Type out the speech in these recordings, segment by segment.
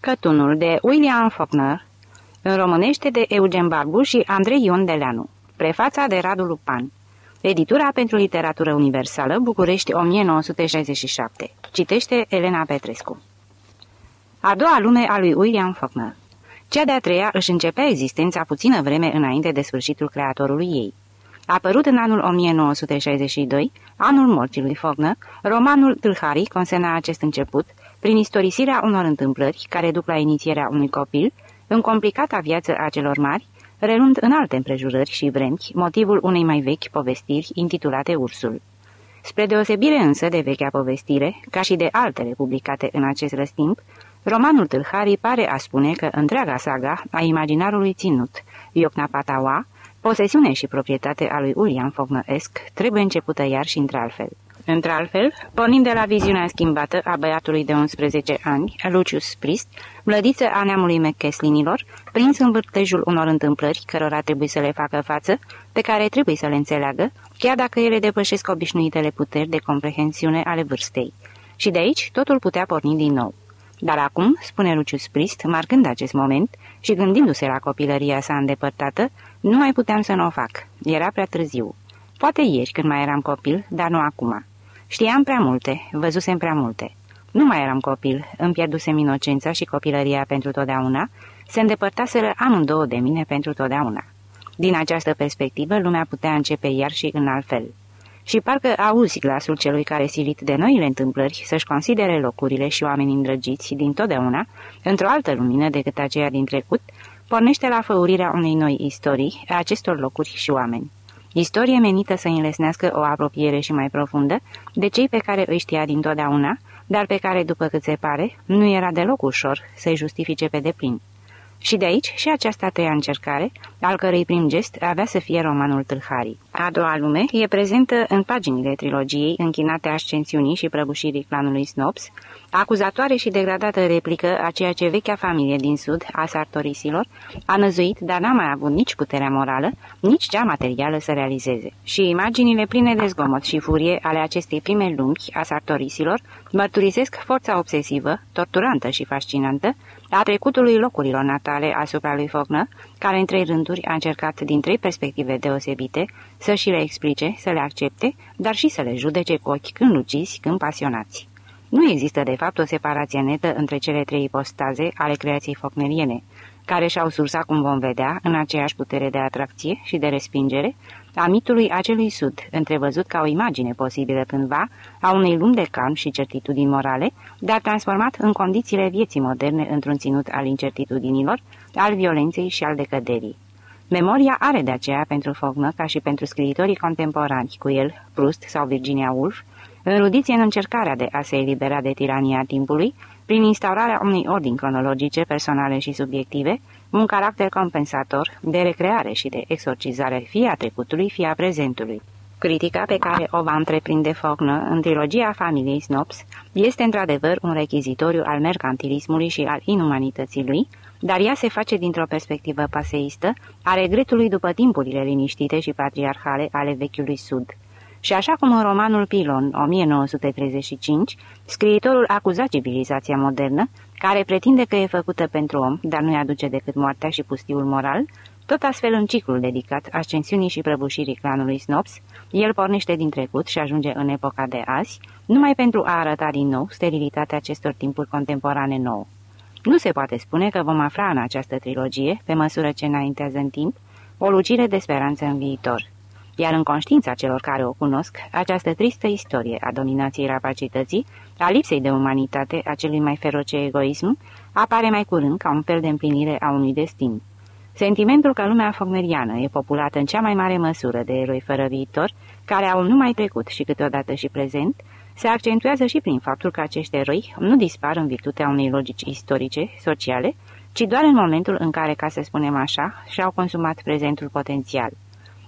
Cătunul de William Faulkner În românește de Eugen Barbu și Andrei Ion Deleanu Prefața de Radu Lupan Editura pentru literatură universală București 1967 Citește Elena Petrescu. A doua lume a lui William Faulkner. Cea de-a treia își începea existența puțină vreme înainte de sfârșitul creatorului ei. A apărut în anul 1962, anul morții lui Faulkner, romanul Tâlharii consena acest început, prin istorisirea unor întâmplări care duc la inițierea unui copil, în complicata viață a celor mari, relând în alte împrejurări și vremi motivul unei mai vechi povestiri intitulate Ursul. Spre deosebire însă de vechea povestire, ca și de altele publicate în acest răstimp, romanul Tâlharii pare a spune că întreaga saga a imaginarului ținut, Iocnapatawa, posesiune și proprietate a lui Ulian Fognăesc, trebuie începută iar și într-altfel. Într-altfel, pornind de la viziunea schimbată a băiatului de 11 ani, Lucius Prist, mlădiță a neamului McKeslinilor, prins în vârtejul unor întâmplări cărora trebuie să le facă față, pe care trebuie să le înțeleagă, chiar dacă ele depășesc obișnuitele puteri de comprehensiune ale vârstei. Și de aici totul putea porni din nou. Dar acum, spune Lucius Prist, marcând acest moment și gândindu-se la copilăria sa îndepărtată, nu mai puteam să nu o fac. Era prea târziu. Poate ieri, când mai eram copil, dar nu acum. Știam prea multe, văzusem prea multe. Nu mai eram copil, îmi pierdusem inocența și copilăria pentru totdeauna, se îndepărtaseră amândouă de mine pentru totdeauna. Din această perspectivă, lumea putea începe iar și în alt fel. Și parcă auzi glasul celui care silit de noile întâmplări să-și considere locurile și oamenii îndrăgiți din totdeauna, într-o altă lumină decât aceea din trecut, pornește la făurirea unei noi istorii a acestor locuri și oameni. Istorie menită să înlesnească o apropiere și mai profundă de cei pe care îi știa dintotdeauna, dar pe care, după cât se pare, nu era deloc ușor să-i justifice pe deplin. Și de aici și această a treia încercare, al cărei prim gest avea să fie romanul Tâlharii. A doua lume e prezentă în paginile trilogiei închinate ascensiunii și prăbușirii clanului Snops, acuzatoare și degradată replică a ceea ce vechea familie din sud, a sartorisilor, a năzuit, dar n-a mai avut nici puterea morală, nici cea materială să realizeze. Și imaginile pline de zgomot și furie ale acestei prime lumi a sartorisilor mărturisesc forța obsesivă, torturantă și fascinantă a trecutului locurilor natale asupra lui Faulkner, care în trei rânduri a încercat din trei perspective deosebite să și le explice, să le accepte, dar și să le judece cu ochi când lucizi, când pasionați. Nu există de fapt o separație netă între cele trei ipostaze ale creației focneriene, care și-au sursa, cum vom vedea, în aceeași putere de atracție și de respingere, a mitului acelui sud, întrevăzut ca o imagine posibilă cândva a unei lumi de calm și certitudini morale, dar transformat în condițiile vieții moderne într-un ținut al incertitudinilor, al violenței și al decăderii. Memoria are de aceea pentru Faulkner, ca și pentru scriitorii contemporani cu el, Proust sau Virginia Woolf, înrudiție în încercarea de a se elibera de tirania timpului, prin instaurarea unei ordini cronologice, personale și subiective, un caracter compensator de recreare și de exorcizare fie a trecutului, fie a prezentului. Critica pe care o va întreprinde Faulkner în trilogia familiei Snops este într-adevăr un rechizitoriu al mercantilismului și al inumanității lui, dar ea se face dintr-o perspectivă paseistă a regretului după timpurile liniștite și patriarhale ale vechiului Sud. Și așa cum în romanul Pilon, 1935, scriitorul acuza civilizația modernă, care pretinde că e făcută pentru om, dar nu-i aduce decât moartea și pustiul moral, tot astfel în ciclul dedicat ascensiunii și prăbușirii clanului Snops, el pornește din trecut și ajunge în epoca de azi, numai pentru a arăta din nou sterilitatea acestor timpuri contemporane nouă. Nu se poate spune că vom afla în această trilogie, pe măsură ce înaintează în timp, o lucire de speranță în viitor. Iar în conștiința celor care o cunosc, această tristă istorie a dominației rapacității, a lipsei de umanitate, a celui mai feroce egoism, apare mai curând ca un fel de împlinire a unui destin. Sentimentul că lumea fogneriană e populată în cea mai mare măsură de eroi fără viitor, care au numai trecut și câteodată și prezent, se accentuează și prin faptul că acești eroi nu dispar în virtutea unei logici istorice, sociale, ci doar în momentul în care, ca să spunem așa, și-au consumat prezentul potențial.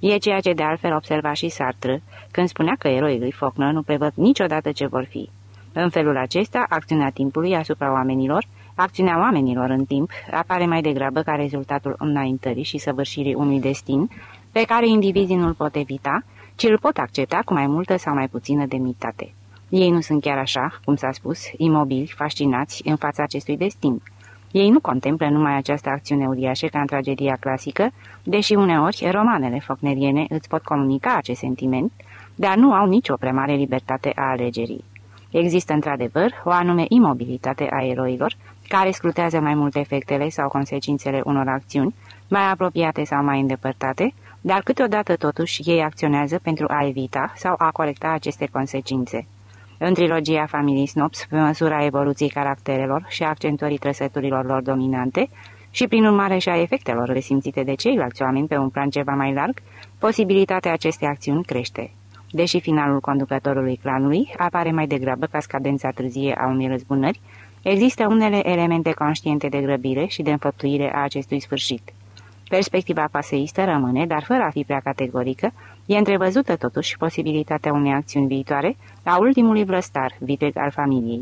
E ceea ce de altfel observa și Sartre, când spunea că eroii lui Faulkner nu prevăd niciodată ce vor fi. În felul acesta, acțiunea timpului asupra oamenilor, acțiunea oamenilor în timp, apare mai degrabă ca rezultatul înaintării și săvârșirii unui destin, pe care indivizii nu-l pot evita, ci îl pot accepta cu mai multă sau mai puțină demnitate. Ei nu sunt chiar așa, cum s-a spus, imobili, fascinați în fața acestui destin. Ei nu contemplă numai această acțiune uriașă ca în tragedia clasică, deși uneori romanele focneriene îți pot comunica acest sentiment, dar nu au nicio prea mare libertate a alegerii. Există într-adevăr o anume imobilitate a eroilor, care scrutează mai mult efectele sau consecințele unor acțiuni, mai apropiate sau mai îndepărtate, dar câteodată totuși ei acționează pentru a evita sau a corecta aceste consecințe. În trilogia familiei Snops, pe măsura evoluției caracterelor și accentuării trăsăturilor lor dominante, și prin urmare și a efectelor resimțite de ceilalți oameni pe un plan ceva mai larg, posibilitatea acestei acțiuni crește. Deși finalul conducătorului clanului apare mai degrabă ca scadența târzie a unei răzbunări, există unele elemente conștiente de grăbire și de înfăptuire a acestui sfârșit. Perspectiva paseistă rămâne, dar fără a fi prea categorică, e întrevăzută totuși posibilitatea unei acțiuni viitoare a ultimului vrăstar, viteg al familiei.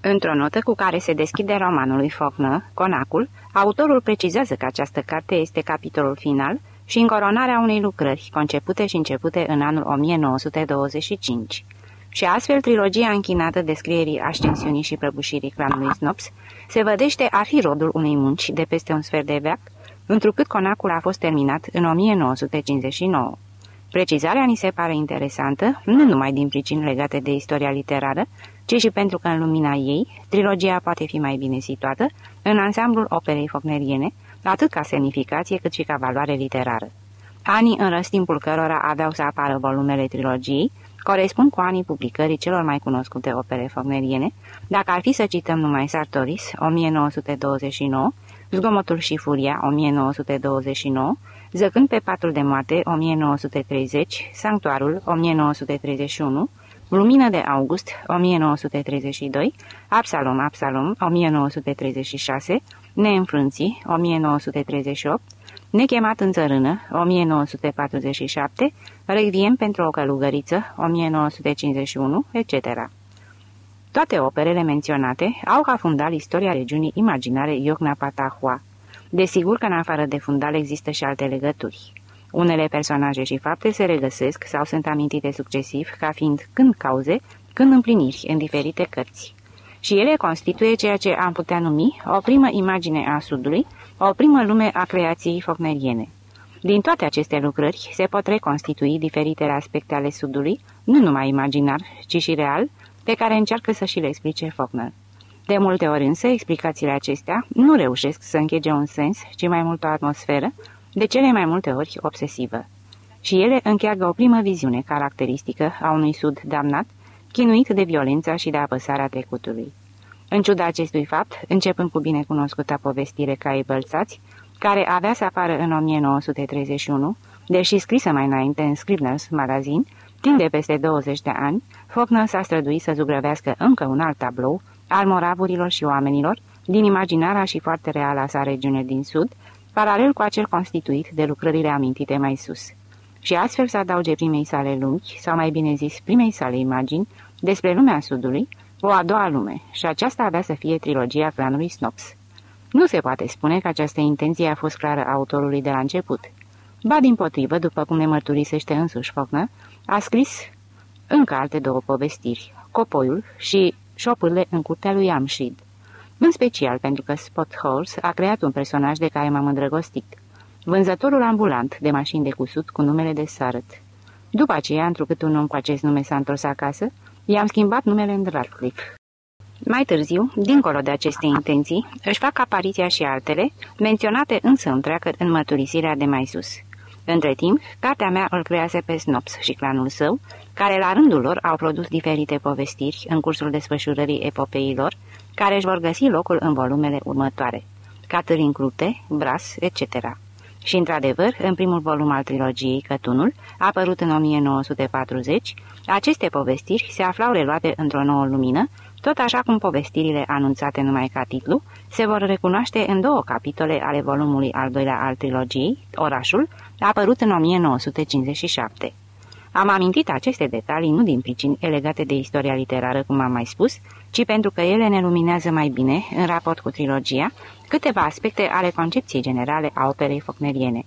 Într-o notă cu care se deschide romanul lui Faulkner, Conacul, autorul precizează că această carte este capitolul final și încoronarea unei lucrări concepute și începute în anul 1925. Și astfel, trilogia închinată descrierii ascensiunii și prăbușirii clanului Snops se vădește a fi rodul unei munci de peste un sfert de veac, întrucât conacul a fost terminat în 1959. Precizarea ni se pare interesantă, nu numai din pricini legate de istoria literară, ci și pentru că în lumina ei, trilogia poate fi mai bine situată în ansamblul operei focneriene, atât ca semnificație cât și ca valoare literară. Anii în răstimpul cărora aveau să apară volumele trilogiei corespund cu anii publicării celor mai cunoscute opere fogneriene, dacă ar fi să cităm numai Sartoris, 1929, Zgomotul și furia, 1929, Zăcând pe patul de moarte, 1930, Sanctuarul, 1931, Lumină de august, 1932, Absalom, Absalom, 1936, Neînfrânții, 1938, Nechemat în țărână, 1947, Requiem pentru o călugăriță, 1951, etc. Toate operele menționate au ca fundal istoria regiunii imaginare Iocna-Patahua. Desigur că în afară de fundal există și alte legături. Unele personaje și fapte se regăsesc sau sunt amintite succesiv ca fiind când cauze, când împliniri în diferite cărți. Și ele constituie ceea ce am putea numi o primă imagine a Sudului, o primă lume a creației focneriene. Din toate aceste lucrări se pot reconstitui diferitele aspecte ale Sudului, nu numai imaginar, ci și real, pe care încearcă să și le explice Faulkner. De multe ori însă, explicațiile acestea nu reușesc să închege un sens, ci mai mult o atmosferă, de cele mai multe ori obsesivă. Și ele încheagă o primă viziune caracteristică a unui sud damnat, chinuit de violența și de apăsarea trecutului. În ciuda acestui fapt, începând cu binecunoscuta povestire Caii Bălțați, care avea să apară în 1931, deși scrisă mai înainte în Scribner's Magazine, timp de peste 20 de ani, Faulkner s-a străduit să zugrăvească încă un alt tablou al moravurilor și oamenilor din imaginarea și foarte reală a sa regiune din sud, paralel cu acel constituit de lucrările amintite mai sus. Și astfel să adauge primei sale lungi, sau mai bine zis primei sale imagini, despre lumea Sudului, o a doua lume, și aceasta avea să fie trilogia clanului Snops. Nu se poate spune că această intenție a fost clară autorului de la început. Ba din potrivă, după cum ne mărturisește însuși Faulkner, a scris încă alte două povestiri, Copoiul și Șopârle în curtea lui Amșid. În special pentru că Spot Horse a creat un personaj de care m-am îndrăgostit. Vânzătorul ambulant de mașini de cusut cu numele de Sarăt. După aceea, întrucât un om cu acest nume s-a întors acasă, i-am schimbat numele în Radcliffe. Mai târziu, dincolo de aceste intenții, își fac apariția și altele, menționate însă întreagă în mărturisirea de mai sus. Între timp, cartea mea îl crease pe Snops și clanul său, care la rândul lor au produs diferite povestiri în cursul desfășurării epopeilor, care își vor găsi locul în volumele următoare. Catărin Crute, Bras, etc. Și, într-adevăr, în primul volum al trilogiei Cătunul, apărut în 1940, aceste povestiri se aflau reluate într-o nouă lumină, tot așa cum povestirile anunțate numai ca titlu se vor recunoaște în două capitole ale volumului al doilea al trilogiei, Orașul, apărut în 1957. Am amintit aceste detalii nu din pricini legate de istoria literară, cum am mai spus, ci pentru că ele ne luminează mai bine, în raport cu trilogia, câteva aspecte ale concepției generale a operei focneriene.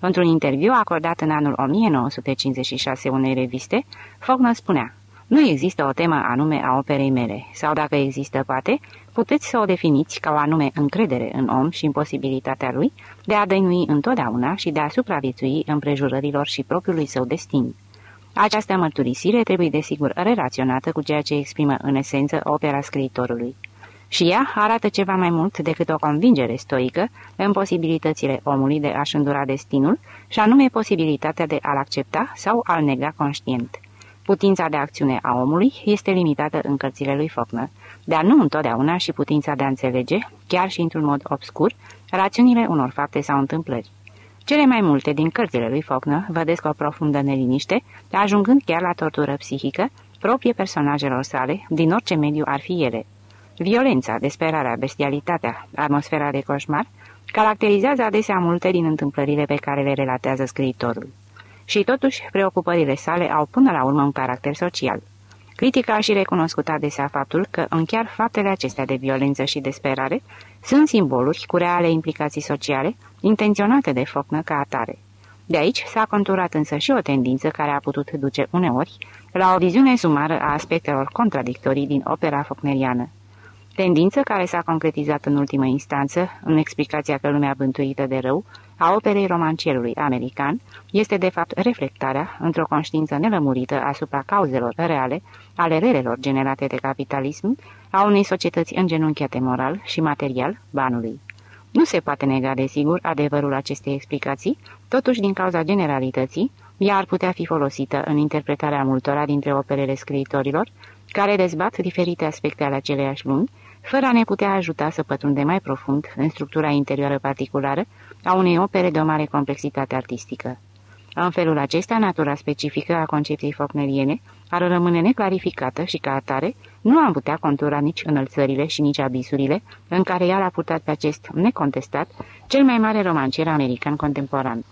Într-un interviu acordat în anul 1956 unei reviste, Faulkner spunea Nu există o temă anume a operei mele, sau dacă există, poate, puteți să o definiți ca o anume încredere în om și în posibilitatea lui de a dăinui întotdeauna și de a supraviețui împrejurărilor și propriului său destin. Această mărturisire trebuie desigur relaționată cu ceea ce exprimă în esență opera scriitorului. Și ea arată ceva mai mult decât o convingere stoică în posibilitățile omului de a-și îndura destinul, și anume posibilitatea de a-l accepta sau a-l nega conștient. Putința de acțiune a omului este limitată în cărțile lui Faulkner, dar nu întotdeauna și putința de a înțelege, chiar și într-un mod obscur, rațiunile unor fapte sau întâmplări. Cele mai multe din cărțile lui Faulkner vădesc o profundă neliniște, ajungând chiar la tortură psihică, proprie personajelor sale, din orice mediu ar fi ele. Violența, desperarea, bestialitatea, atmosfera de coșmar, caracterizează adesea multe din întâmplările pe care le relatează scriitorul. Și totuși, preocupările sale au până la urmă un caracter social. Critica a și recunoscut adesea faptul că în chiar faptele acestea de violență și desperare sunt simboluri cu reale implicații sociale, intenționate de Faulkner ca atare. De aici s-a conturat însă și o tendință care a putut duce uneori la o viziune sumară a aspectelor contradictorii din opera faulkneriană. Tendință care s-a concretizat în ultimă instanță în explicația că lumea bântuită de rău a operei romancierului american este de fapt reflectarea, într-o conștiință nelămurită asupra cauzelor reale ale relelor generate de capitalism, a unei societăți îngenunchiate moral și material banului. Nu se poate nega, desigur, adevărul acestei explicații, totuși din cauza generalității, ea ar putea fi folosită în interpretarea multora dintre operele scriitorilor, care dezbat diferite aspecte ale aceleiași lumi, fără a ne putea ajuta să pătrundem mai profund în structura interioară particulară a unei opere de o mare complexitate artistică. În felul acesta, natura specifică a concepției faulkneriene ar rămâne neclarificată și ca atare nu am putea contura nici înălțările și nici abisurile în care ea l-a purtat pe acest necontestat, cel mai mare romancier american contemporan.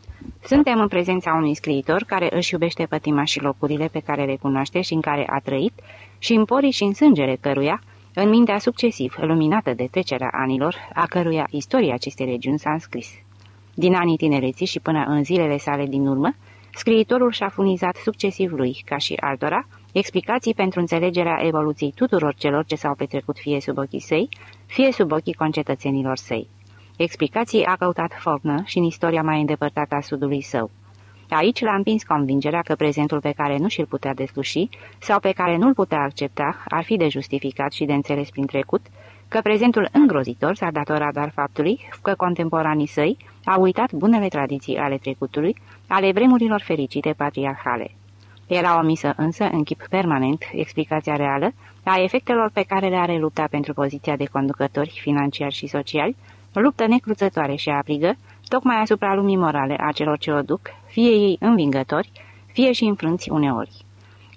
Suntem în prezența unui scriitor care își iubește pătima și locurile pe care le cunoaște și în care a trăit și în porii și în sângere căruia, în mintea succesiv, luminată de trecerea anilor, a căruia istoria acestei regiuni s-a înscris. Din anii tinereții și până în zilele sale din urmă, scriitorul și-a funizat succesiv lui, ca și altora, explicații pentru înțelegerea evoluției tuturor celor ce s-au petrecut fie sub ochii săi, fie sub ochii concetățenilor săi. Explicații a căutat Faulkner și în istoria mai îndepărtată a sudului său. Aici l-a împins convingerea că prezentul pe care nu și-l putea desluși sau pe care nu-l putea accepta ar fi de justificat și de înțeles prin trecut, că prezentul îngrozitor s-a datorat doar faptului că contemporanii săi au uitat bunele tradiții ale trecutului, ale vremurilor fericite patriarhale. Era omisă însă, în chip permanent, explicația reală a efectelor pe care le are lupta pentru poziția de conducători financiari și sociali, luptă necruțătoare și aprigă, tocmai asupra lumii morale a celor ce o duc, fie ei învingători, fie și înfrânți uneori.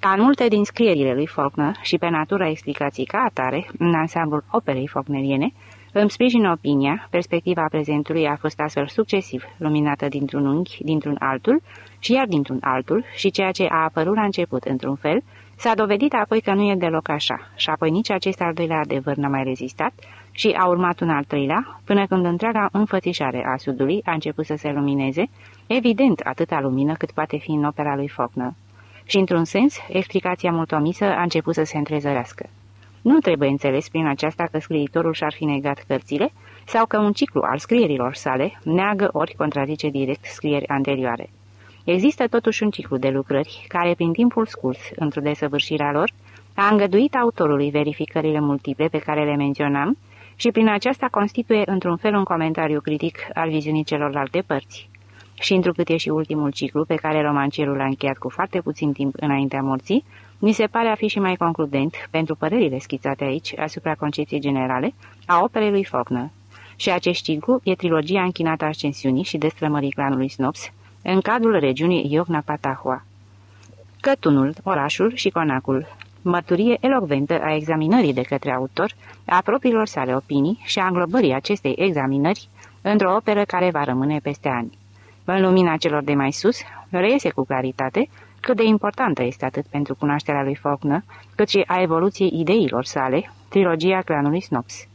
Ca în multe din scrierile lui Faulkner și pe natura explicației ca atare, în ansamblul operei faulkneriene, îmi sprijin opinia, perspectiva prezentului a fost astfel succesiv, luminată dintr-un unghi, dintr-un altul și iar dintr-un altul și ceea ce a apărut la început într-un fel, s-a dovedit apoi că nu e deloc așa și apoi nici acest al doilea adevăr n-a mai rezistat și a urmat un al treilea, până când întreaga înfățișare a sudului a început să se lumineze, evident atâta lumină cât poate fi în opera lui Faulkner. Și într-un sens, explicația multomisă a început să se întrezărească. Nu trebuie înțeles prin aceasta că scriitorul și-ar fi negat cărțile sau că un ciclu al scrierilor sale neagă ori contrazice direct scrieri anterioare. Există totuși un ciclu de lucrări care, prin timpul scurs, într-o desăvârșirea lor, a îngăduit autorului verificările multiple pe care le menționam și prin aceasta constituie într-un fel un comentariu critic al viziunii celorlalte părți. Și întrucât e și ultimul ciclu pe care romancierul l-a încheiat cu foarte puțin timp înaintea morții, mi se pare a fi și mai concludent pentru părerile schițate aici asupra concepției generale a operei lui Faulkner. Și acest ciclu e trilogia închinată ascensiunii și destrămării clanului Snops în cadrul regiunii Iogna-Patahua. Cătunul, orașul și conacul, mărturie elocventă a examinării de către autor a propriilor sale opinii și a înglobării acestei examinări într-o operă care va rămâne peste ani. În lumina celor de mai sus, reiese cu claritate cât de importantă este atât pentru cunoașterea lui Faulkner, cât și a evoluției ideilor sale, trilogia clanului Snops.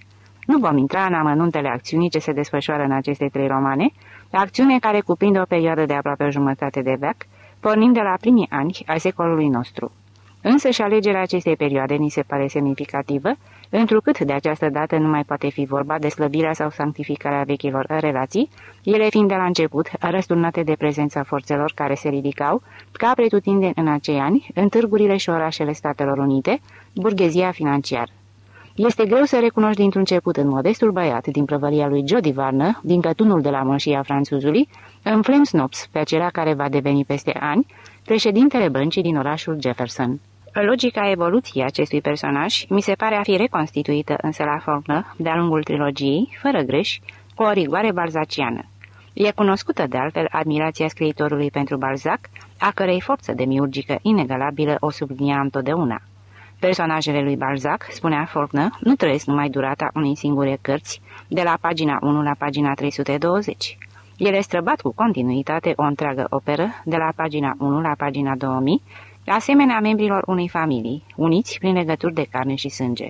Nu vom intra în amănuntele acțiunii ce se desfășoară în aceste trei romane, acțiune care cuprinde o perioadă de aproape o jumătate de veac, pornind de la primii ani ai secolului nostru. Însă și alegerea acestei perioade ni se pare semnificativă, întrucât de această dată nu mai poate fi vorba de slăbirea sau sanctificarea vechilor relații, ele fiind de la început răsturnate de prezența forțelor care se ridicau, ca pretutindeni în acei ani, în târgurile și orașele Statelor Unite, burghezia financiară. Este greu să recunoști dintr-un început în modestul băiat din prăvălia lui Jody Varner, din cătunul de la moșia franțuzului, în Flem Snops, pe acela care va deveni peste ani președintele băncii din orașul Jefferson. Logica evoluției acestui personaj mi se pare a fi reconstituită însă la formă, de-a lungul trilogiei, fără greș, cu o rigoare balzaciană. E cunoscută de altfel admirația scriitorului pentru Balzac, a cărei forță demiurgică inegalabilă o sublinia întotdeauna. Personajele lui Balzac, spunea Faulkner, nu trăiesc numai durata unei singure cărți, de la pagina 1 la pagina 320. Ele străbat cu continuitate o întreagă operă, de la pagina 1 la pagina 2000, asemenea membrilor unei familii, uniți prin legături de carne și sânge.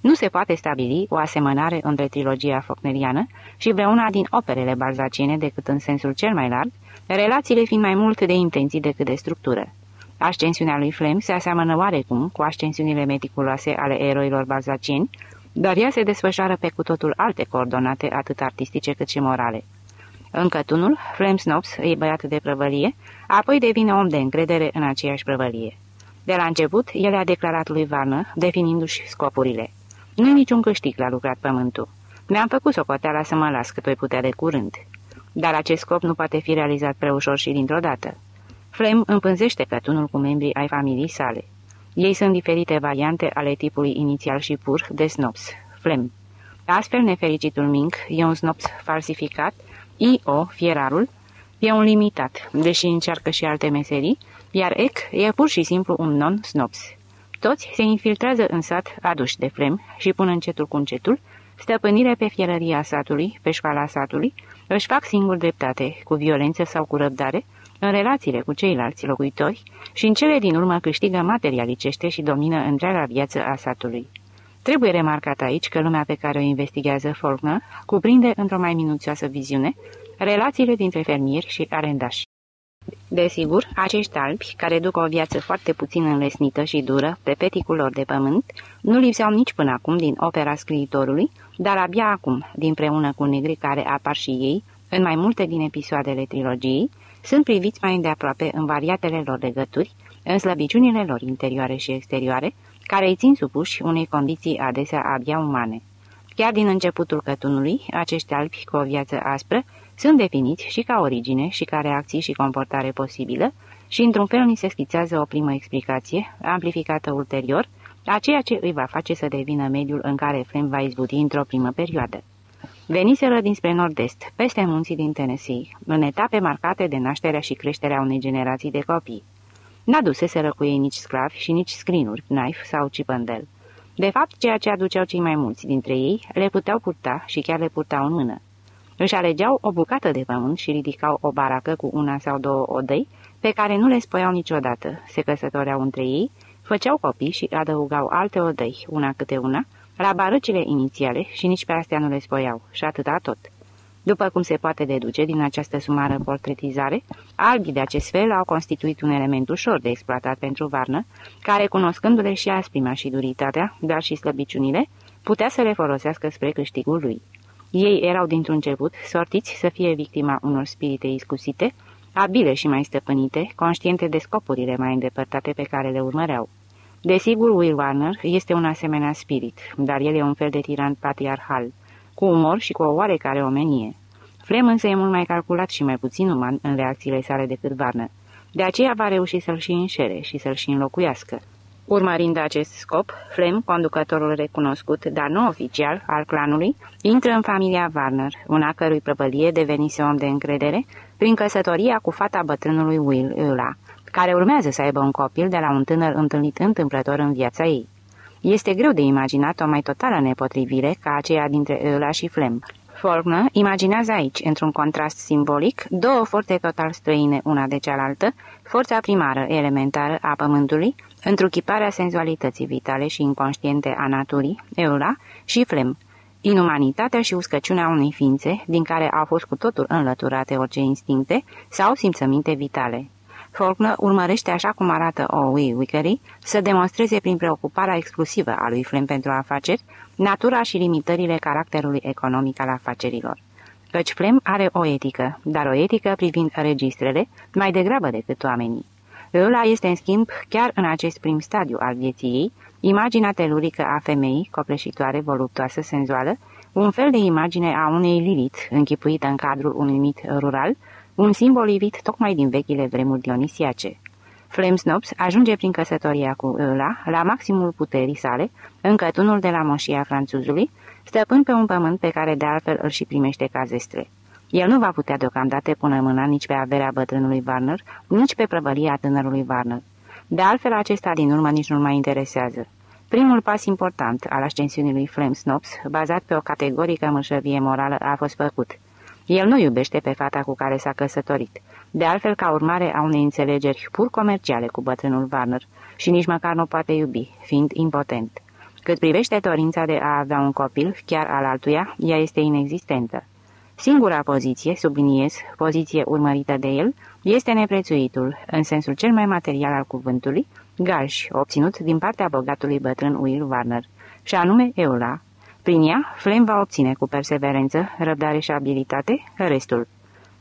Nu se poate stabili o asemănare între trilogia focneriană și vreuna din operele balzaciene decât în sensul cel mai larg, relațiile fiind mai mult de intenții decât de structură. Ascensiunea lui Flem se aseamănă oarecum cu ascensiunile meticuloase ale eroilor balzacieni, dar ea se desfășoară pe cu totul alte coordonate, atât artistice cât și morale. Încă tunul, Flem Snops e băiat de prăvălie, apoi devine om de încredere în aceeași prăvălie. De la început, el a declarat lui Varnă, definindu-și scopurile. Nu e niciun câștig la lucrat pământul. Mi-am făcut socoteala să mă las cât voi putea de curând. Dar acest scop nu poate fi realizat prea ușor și dintr-o dată. Flem împânzește cătunul cu membrii ai familiei sale. Ei sunt diferite variante ale tipului inițial și pur de snops, Flem. Astfel, nefericitul Mink e un snops falsificat, I.O., fierarul, e un limitat, deși încearcă și alte meserii, iar Ec e pur și simplu un non-snops. Toți se infiltrează în sat aduși de Flem și pun încetul cu încetul stăpânire pe fierăria satului, pe școala satului, își fac singur dreptate, cu violență sau cu răbdare, în relațiile cu ceilalți locuitori și în cele din urmă câștigă materialicește și domină întreaga viață a satului. Trebuie remarcat aici că lumea pe care o investigează Faulkner cuprinde într-o mai minuțioasă viziune relațiile dintre fermieri și arendași. Desigur, acești albi, care duc o viață foarte puțin înlesnită și dură pe peticul lor de pământ, nu lipseau nici până acum din opera scriitorului, dar abia acum, dinpreună cu negri care apar și ei, în mai multe din episoadele trilogiei, sunt priviți mai îndeaproape în variatele lor legături, în slăbiciunile lor interioare și exterioare, care îi țin supuși unei condiții adesea abia umane. Chiar din începutul cătunului, acești albi cu o viață aspră sunt definiți și ca origine și ca reacții și comportare posibilă și într-un fel ni se schițează o primă explicație, amplificată ulterior, a ceea ce îi va face să devină mediul în care Flem va izbuti într-o primă perioadă. Veniseră dinspre nord-est, peste munții din Tennessee, în etape marcate de nașterea și creșterea unei generații de copii. N-aduseseră cu ei nici sclavi și nici scrinuri, knife sau cipândel. De fapt, ceea ce aduceau cei mai mulți dintre ei, le puteau purta și chiar le purtau în mână. Își alegeau o bucată de pământ și ridicau o baracă cu una sau două odăi, pe care nu le spoiau niciodată, se căsătoreau între ei, făceau copii și adăugau alte odăi, una câte una, la barăcile inițiale și nici pe astea nu le spoiau, și atâta tot. După cum se poate deduce din această sumară portretizare, albii de acest fel au constituit un element ușor de exploatat pentru varnă, care, cunoscându-le și asprima și duritatea, dar și slăbiciunile, putea să le folosească spre câștigul lui. Ei erau dintr-un început sortiți să fie victima unor spirite iscusite, abile și mai stăpânite, conștiente de scopurile mai îndepărtate pe care le urmăreau. Desigur, Will Warner este un asemenea spirit, dar el e un fel de tiran patriarhal, cu umor și cu o oarecare omenie. Flem însă e mult mai calculat și mai puțin uman în reacțiile sale decât Warner. De aceea va reuși să-l și înșere și să-l și înlocuiască. Urmărind acest scop, Flem, conducătorul recunoscut, dar nu oficial, al clanului, intră în familia Warner, una cărui prăvălie devenise om de încredere, prin căsătoria cu fata bătrânului Will Ula, care urmează să aibă un copil de la un tânăr întâlnit întâmplător în viața ei. Este greu de imaginat o mai totală nepotrivire ca aceea dintre Ula și Flem. Faulkner imaginează aici, într-un contrast simbolic, două forțe total străine una de cealaltă, forța primară elementară a pământului, întruchiparea senzualității vitale și inconștiente a naturii, Eula, și Flem, inumanitatea și uscăciunea unei ființe, din care au fost cu totul înlăturate orice instincte sau simțăminte vitale. Faulkner urmărește, așa cum arată O.W. Wickery, să demonstreze prin preocuparea exclusivă a lui Flem pentru afaceri, natura și limitările caracterului economic al afacerilor. Căci Flem are o etică, dar o etică privind registrele, mai degrabă decât oamenii. Ăla este, în schimb, chiar în acest prim stadiu al vieții ei, imaginea telurică a femeii, copleșitoare, voluptoasă, senzuală, un fel de imagine a unei Lilith, închipuită în cadrul unui mit rural, un simbol ivit tocmai din vechile vremuri dionisiace. Flemsnops ajunge prin căsătoria cu ăla, la maximul puterii sale, în cătunul de la moșia franțuzului, stăpân pe un pământ pe care de altfel îl și primește ca zestre. El nu va putea deocamdată pune mâna nici pe averea bătrânului Warner, nici pe prăvălia tânărului Warner. De altfel, acesta din urmă nici nu mai interesează. Primul pas important al ascensiunii lui Flem Snops, bazat pe o categorică mășăvie morală, a fost făcut. El nu iubește pe fata cu care s-a căsătorit, de altfel ca urmare a unei înțelegeri pur comerciale cu bătrânul Warner, și nici măcar nu poate iubi, fiind impotent. Cât privește dorința de a avea un copil, chiar al altuia, ea este inexistentă. Singura poziție, subliniez, poziție urmărită de el, este neprețuitul, în sensul cel mai material al cuvântului, gaj, obținut din partea bogatului bătrân Will Warner, și anume Eula. Prin ea, Flem va obține cu perseverență, răbdare și abilitate restul.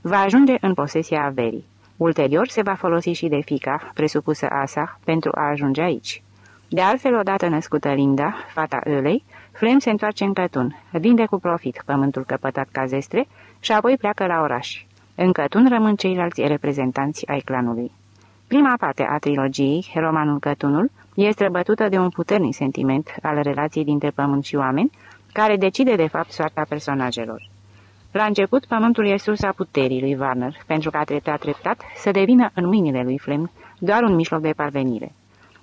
Va ajunge în posesia averii. Ulterior se va folosi și de fica, presupusă Asa, pentru a ajunge aici. De altfel, odată născută Linda, fata Ölei, Flem se întoarce în Cătun, vinde cu profit pământul căpătat ca zestre și apoi pleacă la oraș. În Cătun rămân ceilalți reprezentanți ai clanului. Prima parte a trilogiei, romanul Cătunul, este bătută de un puternic sentiment al relației dintre pământ și oameni, care decide de fapt soarta personajelor. La început, pământul e sursa puterii lui Warner, pentru ca treptat treptat să devină în mâinile lui Flem doar un mijloc de parvenire.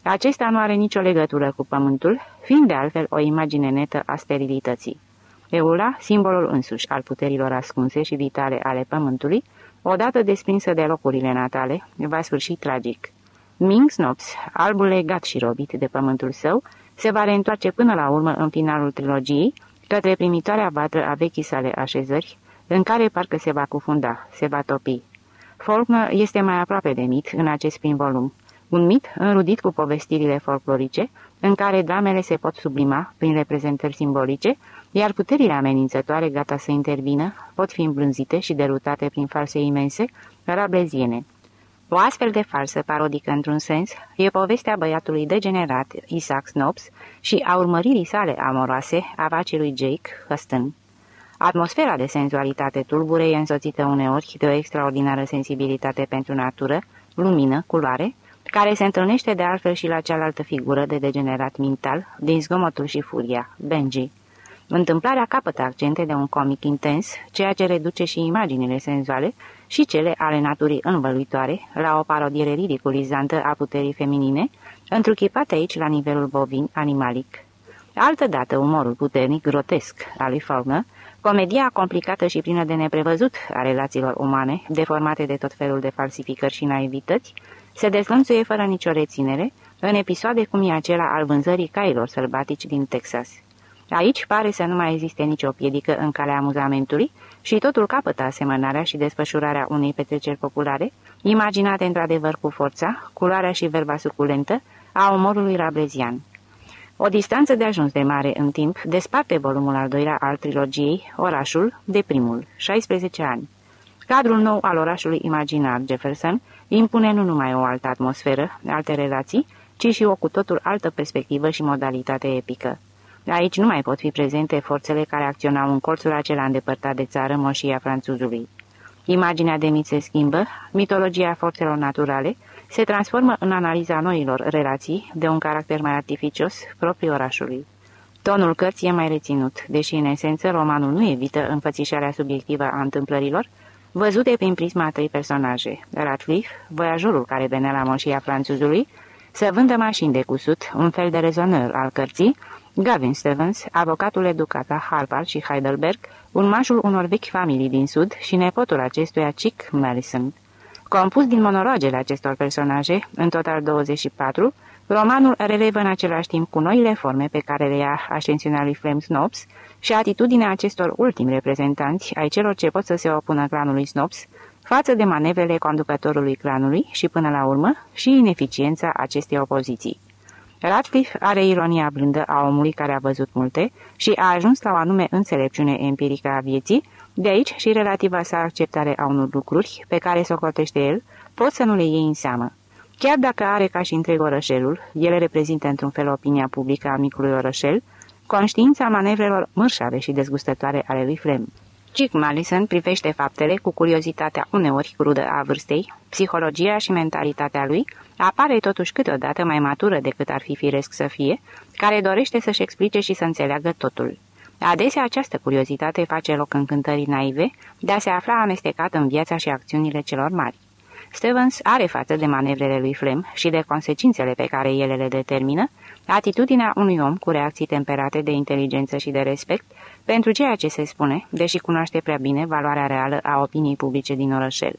Acesta nu are nicio legătură cu pământul, fiind de altfel o imagine netă a sterilității. Eula, simbolul însuși al puterilor ascunse și vitale ale pământului, odată desprinsă de locurile natale, va sfârși tragic. Ming Snops, albul legat și robit de pământul său, se va reîntoarce până la urmă în finalul trilogiei, către primitoarea vatră a vechii sale așezări, în care parcă se va cufunda, se va topi. Faulkner este mai aproape de mit în acest prim volum, un mit înrudit cu povestirile folclorice, în care dramele se pot sublima prin reprezentări simbolice, iar puterile amenințătoare gata să intervină pot fi îmblânzite și derutate prin false imense, rableziene. O astfel de falsă parodică într-un sens e povestea băiatului degenerat Isaac Snobs și a urmăririi sale amoroase a vacelui Jake Huston. Atmosfera de senzualitate tulbure e însoțită uneori de o extraordinară sensibilitate pentru natură, lumină, culoare, care se întâlnește de altfel și la cealaltă figură de degenerat mental din zgomotul și furia, Benji. Întâmplarea capătă accente de un comic intens, ceea ce reduce și imaginile senzuale și cele ale naturii învăluitoare la o parodiere ridiculizantă a puterii feminine, întruchipate aici la nivelul bovin animalic. Altădată umorul puternic, grotesc al lui Faulkner, comedia complicată și plină de neprevăzut a relațiilor umane, deformate de tot felul de falsificări și naivități, se dezlănțuie fără nicio reținere în episoade cum e acela al vânzării cailor sălbatici din Texas. Aici pare să nu mai existe nicio piedică în calea amuzamentului și totul capătă asemănarea și desfășurarea unei petreceri populare, imaginate într-adevăr cu forța, culoarea și verba suculentă a umorului rablezian. O distanță de ajuns de mare în timp desparte volumul al doilea al trilogiei, orașul, de primul, 16 ani. Cadrul nou al orașului imaginar Jefferson impune nu numai o altă atmosferă, alte relații, ci și o cu totul altă perspectivă și modalitate epică. Aici nu mai pot fi prezente forțele care acționau în colțul acela îndepărtat de țară, moșia franțuzului. Imaginea de mit se schimbă, mitologia forțelor naturale se transformă în analiza noilor relații de un caracter mai artificios propriu orașului. Tonul cărții e mai reținut, deși în esență romanul nu evită înfățișarea subiectivă a întâmplărilor, văzute prin prisma a trei personaje, Radcliffe, voiajorul care venea la moșia franțuzului, să vândă mașini de cusut, un fel de rezonăr al cărții, Gavin Stevens, avocatul educat la Harvard și Heidelberg, urmașul unor vechi familii din Sud și nepotul acestuia Chick Madison. Compus din monologele acestor personaje, în total 24, romanul relevă în același timp cu noile forme pe care le ia ascensiunea lui Flem Snobs și atitudinea acestor ultimi reprezentanți ai celor ce pot să se opună clanului Snobs, față de manevrele conducătorului clanului și, până la urmă, și ineficiența acestei opoziții. Radcliffe are ironia blândă a omului care a văzut multe și a ajuns la o anume înțelepciune empirică a vieții, de aici și relativa sa acceptare a unor lucruri pe care socotește el, pot să nu le iei în seamă. Chiar dacă are ca și întreg orășelul, ele reprezintă într-un fel opinia publică a micului orășel, conștiința manevrelor mărșave și dezgustătoare ale lui Flem. Chick Malison privește faptele cu curiozitatea uneori crudă a vârstei, psihologia și mentalitatea lui apare totuși câteodată mai matură decât ar fi firesc să fie, care dorește să-și explice și să înțeleagă totul. Adesea această curiozitate face loc încântării naive de a se afla amestecat în viața și acțiunile celor mari. Stevens are față de manevrele lui Flem și de consecințele pe care ele le determină, atitudinea unui om cu reacții temperate de inteligență și de respect pentru ceea ce se spune, deși cunoaște prea bine valoarea reală a opiniei publice din orășel.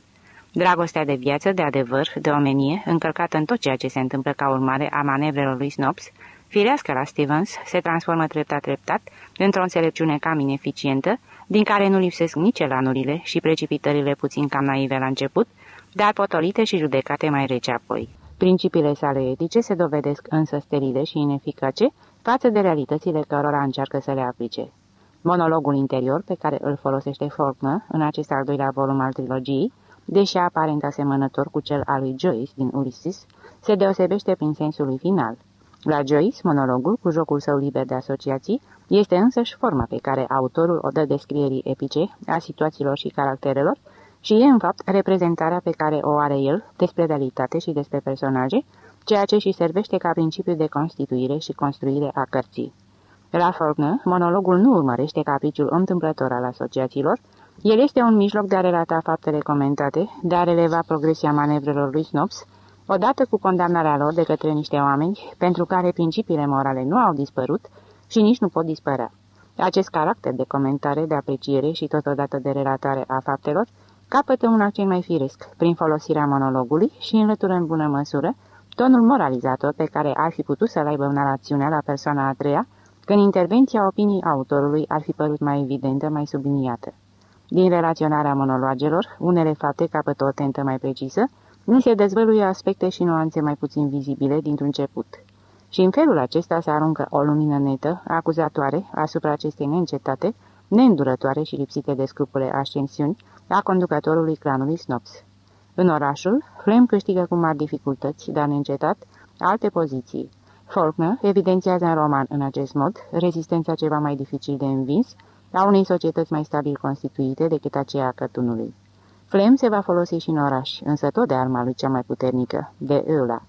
Dragostea de viață, de adevăr, de omenie, încălcată în tot ceea ce se întâmplă ca urmare a manevrelor lui Snobs, firească la Stevens, se transformă treptat-treptat într-o înțelepciune cam ineficientă, din care nu lipsesc nici elanurile și precipitările puțin cam naive la început, dar potolite și judecate mai rece apoi. Principiile sale etice se dovedesc însă sterile și ineficace față de realitățile cărora încearcă să le aplice. Monologul interior pe care îl folosește Faulkner în acest al doilea volum al trilogiei, deși aparent asemănător cu cel al lui Joyce din Ulysses, se deosebește prin sensul lui final. La Joyce, monologul, cu jocul său liber de asociații, este însăși forma pe care autorul o dă descrierii epice a situațiilor și caracterelor și e, în fapt, reprezentarea pe care o are el despre realitate și despre personaje, ceea ce și servește ca principiu de constituire și construire a cărții. La Faulkner, monologul nu urmărește capriciul întâmplător al asociațiilor, el este un mijloc de a relata faptele comentate, de a releva progresia manevrelor lui Snops, odată cu condamnarea lor de către niște oameni pentru care principiile morale nu au dispărut și nici nu pot dispărea. Acest caracter de comentare, de apreciere și totodată de relatare a faptelor capătă un accent mai firesc prin folosirea monologului și înlătură în bună măsură tonul moralizator pe care ar fi putut să-l aibă narațiunea la persoana a treia, când intervenția opinii autorului ar fi părut mai evidentă, mai subliniată. Din relaționarea monologelor, unele fapte capătă o tentă mai precisă, nu se dezvăluie aspecte și nuanțe mai puțin vizibile dintr-un început. Și în felul acesta se aruncă o lumină netă, acuzatoare, asupra acestei neîncetate, neîndurătoare și lipsite de scrupule ascensiuni, a conducătorului clanului Snops. În orașul, Flem câștigă cu mari dificultăți, dar neîncetat, alte poziții. Faulkner evidențiază în roman în acest mod rezistența ceva mai dificil de învins a unei societăți mai stabil constituite decât aceea a cătunului. Flem se va folosi și în oraș, însă tot de arma lui cea mai puternică, de Eula.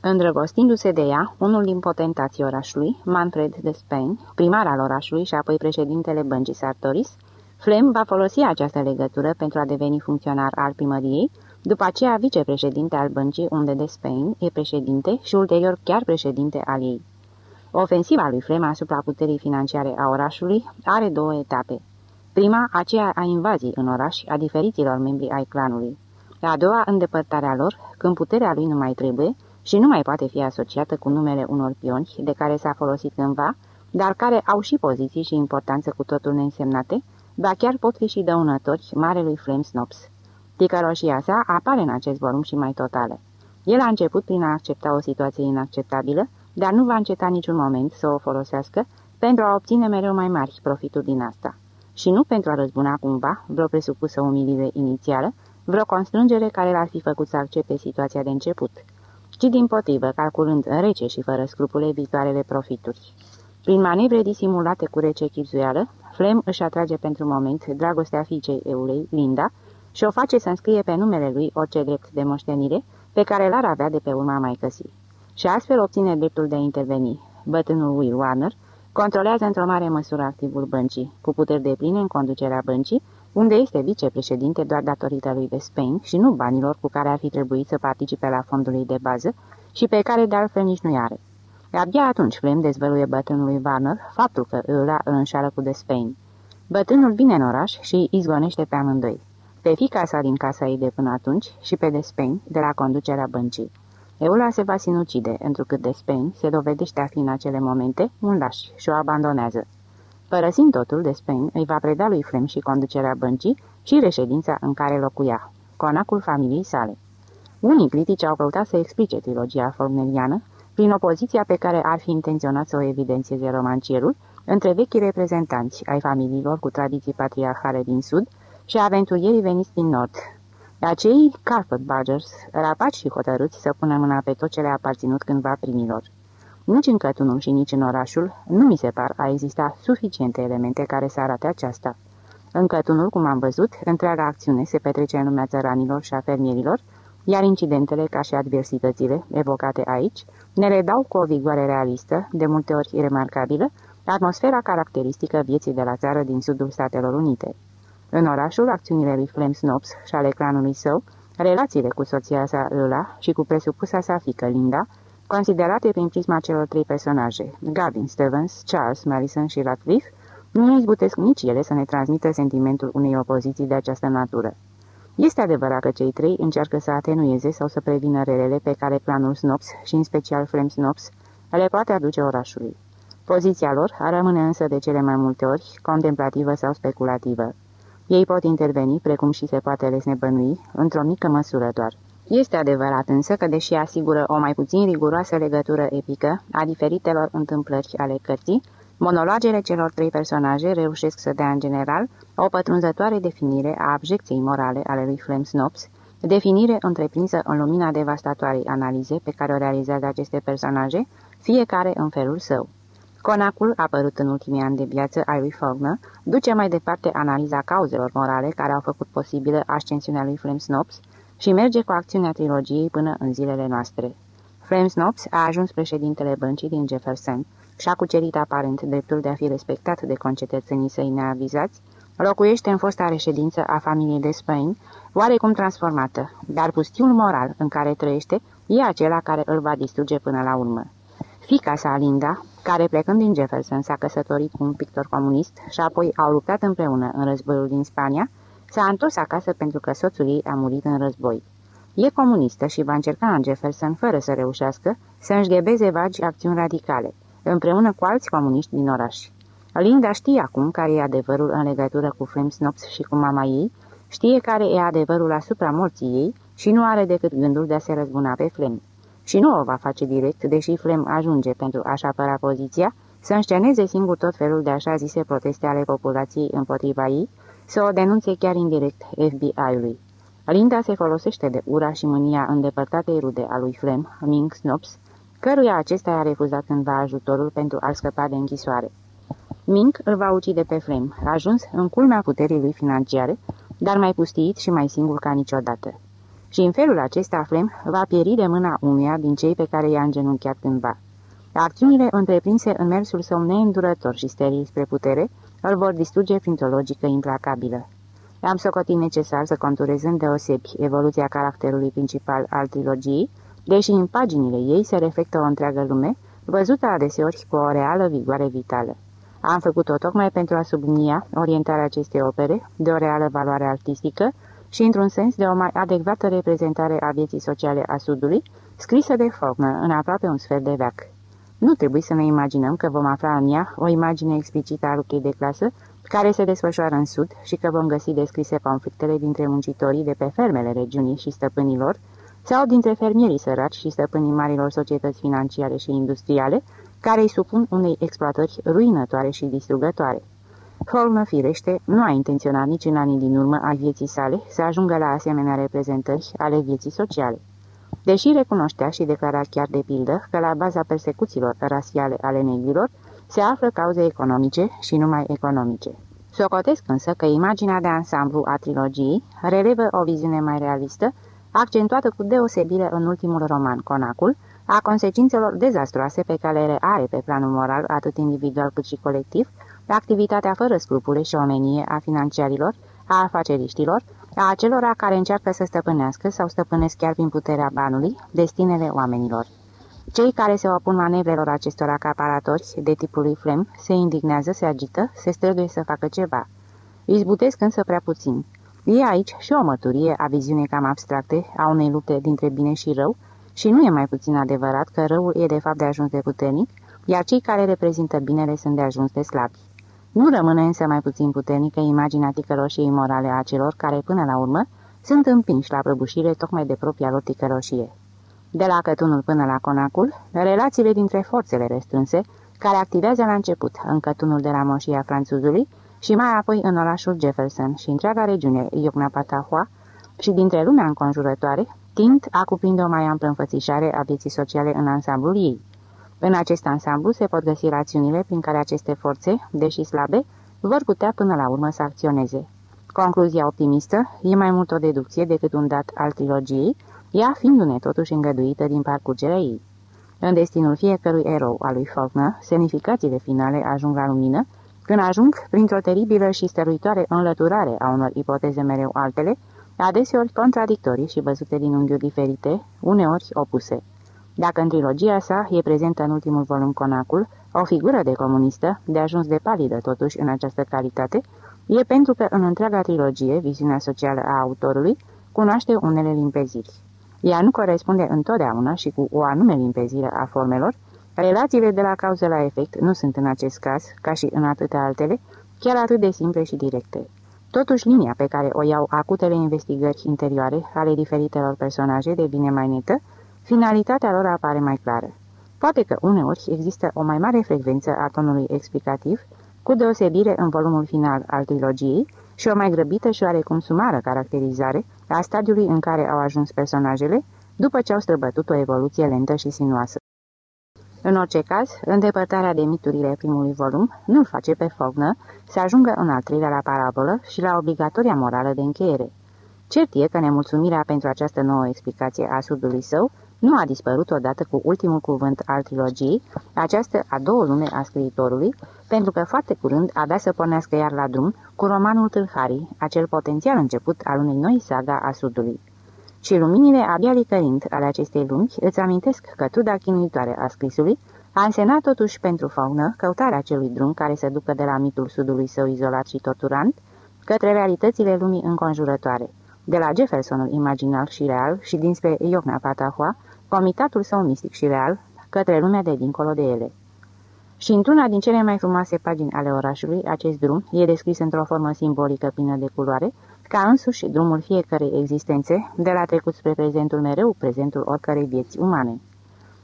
Îndrăgostindu-se de ea, unul din potentații orașului, Manfred de Spain, primar al orașului și apoi președintele băncii Sartoris, Flem va folosi această legătură pentru a deveni funcționar al primăriei, după aceea vicepreședinte al băncii unde de Spain e președinte și ulterior chiar președinte al ei. Ofensiva lui Flem asupra puterii financiare a orașului are două etape. Prima, aceea a invazii în oraș a diferiților membri ai clanului. A doua, îndepărtarea lor, când puterea lui nu mai trebuie și nu mai poate fi asociată cu numele unor pioni de care s-a folosit cândva, dar care au și poziții și importanță cu totul neînsemnate, ba chiar pot fi și dăunători marelui Flame Snops. Ticăroșia sa apare în acest volum și mai totală. El a început prin a accepta o situație inacceptabilă, dar nu va înceta niciun moment să o folosească pentru a obține mereu mai mari profituri din asta. Și nu pentru a răzbuna cumva vreo presupusă umilire inițială, vreo constrângere care l-ar fi făcut să accepte situația de început, ci din potrivă, calculând rece și fără scrupule viitoarele profituri. Prin manevre disimulate cu rece chipzuială, Flem își atrage pentru moment dragostea fiicei Eulei, Linda, și o face să înscrie pe numele lui orice drept de moștenire pe care l-ar avea de pe urma mai căsii. Și astfel obține dreptul de a interveni. Bătânul Will Warner controlează într-o mare măsură activul băncii, cu puteri de pline în conducerea băncii, unde este vicepreședinte doar datorită lui de Spain și nu banilor cu care ar fi trebuit să participe la fondului de bază și pe care de altfel nici nu are. Abia atunci Flem dezvăluie bătrânului Warner faptul că îl înșală cu Despain. Bătrânul vine în oraș și îi izgonește pe amândoi. Pe fica sa din casa ei de până atunci și pe Despain de la conducerea băncii. Eula se va sinucide, întrucât Despain se dovedește a fi în acele momente un laș și o abandonează. Părăsind totul, Despain îi va preda lui Flem și conducerea băncii și reședința în care locuia. conacul familiei sale. Unii critici au căutat să explice trilogia faulkneriană prin opoziția pe care ar fi intenționat să o evidențieze romancierul între vechii reprezentanți ai familiilor cu tradiții patriarhale din sud și aventurierii veniți din nord. Acei carpet badgers, rapaci și hotărâți să pună mâna pe tot ce le-a aparținut cândva primilor. Nici în Cătunul și nici în orașul nu mi se par a exista suficiente elemente care să arate aceasta. În Cătunul, cum am văzut, întreaga acțiune se petrece în lumea țăranilor și a fermierilor, iar incidentele, ca și adversitățile evocate aici, ne le dau cu o vigoare realistă, de multe ori remarcabilă, atmosfera caracteristică vieții de la țară din sudul Statelor Unite. În orașul, acțiunile lui Flem Snops și ale clanului său, relațiile cu soția sa Lula și cu presupusa sa fică Linda, considerate prin prisma celor trei personaje, Gavin Stevens, Charles Madison și Radcliffe, nu izbutesc nici ele să ne transmită sentimentul unei opoziții de această natură. Este adevărat că cei trei încearcă să atenueze sau să prevină relele pe care planul Snops și în special Flem Snops le poate aduce orașului. Poziția lor rămâne însă de cele mai multe ori contemplativă sau speculativă. Ei pot interveni, precum și se poate lesne bănui, într-o mică măsură doar. Este adevărat însă că, deși asigură o mai puțin riguroasă legătură epică a diferitelor întâmplări ale cărții, monologele celor trei personaje reușesc să dea în general o pătrunzătoare definire a abjecției morale ale lui Flem Snops, definire întreprinsă în lumina devastatoarei analize pe care o realizează aceste personaje, fiecare în felul său. Conacul, apărut în ultimii ani de viață ai lui Faulkner, duce mai departe analiza cauzelor morale care au făcut posibilă ascensiunea lui Flem Snops și merge cu acțiunea trilogiei până în zilele noastre. Flem Snops a ajuns președintele băncii din Jefferson și a cucerit aparent dreptul de a fi respectat de concetățenii săi neavizați, locuiește în fosta reședință a familiei de Spain, oarecum transformată, dar pustiul moral în care trăiește e acela care îl va distruge până la urmă. Fica sa, Linda, care plecând din Jefferson s-a căsătorit cu un pictor comunist și apoi au luptat împreună în războiul din Spania, s-a întors acasă pentru că soțul ei a murit în război. E comunistă și va încerca în Jefferson, fără să reușească, să înșghebeze vagi acțiuni radicale, împreună cu alți comuniști din oraș. Linda știe acum care e adevărul în legătură cu Flem Snops și cu mama ei, știe care e adevărul asupra morții ei și nu are decât gândul de a se răzbuna pe Flem și nu o va face direct, deși Flem ajunge pentru a-și apăra poziția, să însceneze singur tot felul de așa zise proteste ale populației împotriva ei, să o denunțe chiar indirect FBI-ului. Linda se folosește de ura și mânia îndepărtatei rude a lui Flem, Ming Snops, căruia acesta i-a refuzat cândva ajutorul pentru a scăpa de închisoare. Ming îl va ucide pe Flem, ajuns în culmea puterii lui financiare, dar mai pustiit și mai singur ca niciodată și în felul acesta Flem va pieri de mâna unuia din cei pe care i-a îngenunchiat cândva. Acțiunile întreprinse în mersul său neîndurător și steril spre putere îl vor distruge printr-o logică implacabilă. Am socotit necesar să conturez deosebi evoluția caracterului principal al trilogiei, deși în paginile ei se reflectă o întreagă lume, văzută adeseori cu o reală vigoare vitală. Am făcut-o tocmai pentru a sublinia orientarea acestei opere de o reală valoare artistică, și, într-un sens, de o mai adecvată reprezentare a vieții sociale a Sudului, scrisă de Faulkner în aproape un sfert de veac. Nu trebuie să ne imaginăm că vom afla în ea o imagine explicită a luptei de clasă care se desfășoară în Sud și că vom găsi descrise conflictele dintre muncitorii de pe fermele regiunii și stăpânilor sau dintre fermierii săraci și stăpânii marilor societăți financiare și industriale care îi supun unei exploatări ruinătoare și distrugătoare. Holmă, firește, nu a intenționat nici în anii din urmă ai vieții sale să ajungă la asemenea reprezentări ale vieții sociale. Deși recunoștea și declara chiar de pildă că la baza persecuțiilor rasiale ale negrilor se află cauze economice și numai economice. Socotesc însă că imaginea de ansamblu a trilogiei relevă o viziune mai realistă, accentuată cu deosebire în ultimul roman, Conacul, a consecințelor dezastroase pe care le are pe planul moral atât individual cât și colectiv, activitatea fără scrupule și omenie a financiarilor, a afaceriștilor, a acelora care încearcă să stăpânească sau stăpânesc chiar prin puterea banului destinele oamenilor. Cei care se opun manevrelor acestor acaparatori de tipul lui Flem se indignează, se agită, se străduie să facă ceva. Izbutesc însă prea puțin. E aici și o mărturie a viziunii cam abstracte a unei lupte dintre bine și rău și nu e mai puțin adevărat că răul e de fapt de ajuns de puternic, iar cei care reprezintă binele sunt de ajuns de slabi. Nu rămâne însă mai puțin puternică imaginea ticăloșiei morale a celor care, până la urmă, sunt împinși la prăbușire tocmai de propria lor ticăloșie. De la Cătunul până la Conacul, relațiile dintre forțele restrânse, care activează la început în Cătunul de la Moșia Franțuzului și mai apoi în orașul Jefferson și întreaga regiune Iocna-Patahua și dintre lumea înconjurătoare, tind a cuprinde o mai amplă înfățișare a vieții sociale în ansamblul ei. În acest ansamblu se pot găsi rațiunile prin care aceste forțe, deși slabe, vor putea până la urmă să acționeze. Concluzia optimistă e mai mult o deducție decât un dat al trilogiei, ea fiindu-ne totuși îngăduită din parcurgerea ei. În destinul fiecărui erou al lui Faulkner, semnificațiile finale ajung la lumină, când ajung printr-o teribilă și stăruitoare înlăturare a unor ipoteze mereu altele, adeseori contradictorii și văzute din unghiuri diferite, uneori opuse. Dacă în trilogia sa e prezentă în ultimul volum Conacul, o figură de comunistă, de ajuns de palidă totuși în această calitate, e pentru că în întreaga trilogie, viziunea socială a autorului cunoaște unele limpeziri. Ea nu corespunde întotdeauna și cu o anume limpezire a formelor, relațiile de la cauză la efect nu sunt în acest caz, ca și în atâtea altele, chiar atât de simple și directe. Totuși, linia pe care o iau acutele investigări interioare ale diferitelor personaje devine mai netă, finalitatea lor apare mai clară. Poate că uneori există o mai mare frecvență a tonului explicativ, cu deosebire în volumul final al trilogiei, și o mai grăbită și oarecum sumară caracterizare a stadiului în care au ajuns personajele, după ce au străbătut o evoluție lentă și sinuoasă. În orice caz, îndepărtarea de miturile primului volum nu-l face pe Faulkner să ajungă în al treilea la parabolă și la obligatoria morală de încheiere. Cert e că nemulțumirea pentru această nouă explicație a sudului său nu a dispărut odată cu ultimul cuvânt al trilogiei, această a două lume a scriitorului, pentru că foarte curând avea să pornească iar la drum cu romanul Tâlharii, acel potențial început al unei noi saga a Sudului. Și luminile abia licărind ale acestei lumi îți amintesc că truda chinuitoare a scrisului a însemnat totuși pentru faună căutarea acelui drum care se ducă de la mitul Sudului său izolat și torturant către realitățile lumii înconjurătoare, de la Jeffersonul imaginal și real și dinspre Iocna Patahua, comitatul său mistic și real, către lumea de dincolo de ele. Și într-una din cele mai frumoase pagini ale orașului, acest drum e descris într-o formă simbolică plină de culoare, ca însuși drumul fiecărei existențe, de la trecut spre prezentul mereu, prezentul oricărei vieți umane.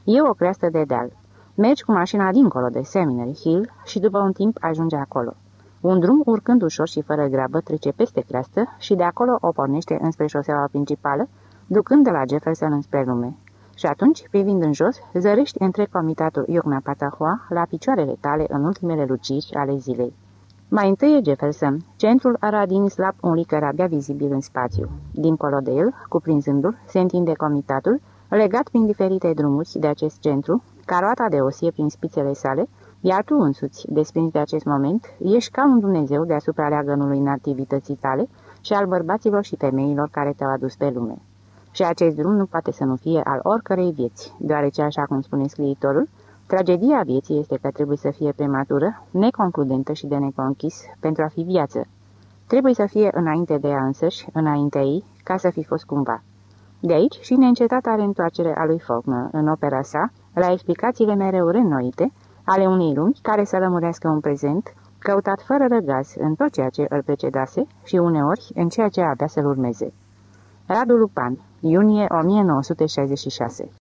E o creastă de deal. Mergi cu mașina dincolo de Seminary Hill și după un timp ajunge acolo. Un drum urcând ușor și fără grabă trece peste creastă și de acolo o pornește înspre șoseaua principală, ducând de la Jefferson înspre lume. Și atunci, privind în jos, zărești întreg comitatul Iocna Patahua la picioarele tale în ultimele luciri ale zilei. Mai întâi e Jefferson. Centrul aradin slab un licăr abia vizibil în spațiu. Dincolo de el, cuprinzându-l, se întinde comitatul, legat prin diferite drumuri de acest centru, ca roata de osie prin spițele sale, iar tu însuți, desprins de acest moment, ești ca un Dumnezeu deasupra leagănului nativității tale și al bărbaților și femeilor care te-au adus pe lume. Și acest drum nu poate să nu fie al oricărei vieți, deoarece, așa cum spune scriitorul, tragedia vieții este că trebuie să fie prematură, neconcludentă și de neconchis pentru a fi viață. Trebuie să fie înainte de ea însăși, înaintea ei, ca să fi fost cumva. De aici și neîncetata reîntoarcere a lui Faulkner în opera sa, la explicațiile mereu reînnoite, ale unei lumi care să lămurească un prezent, căutat fără răgaz în tot ceea ce îl precedase și uneori în ceea ce avea să-l urmeze. Radu Lupan, iunie 1966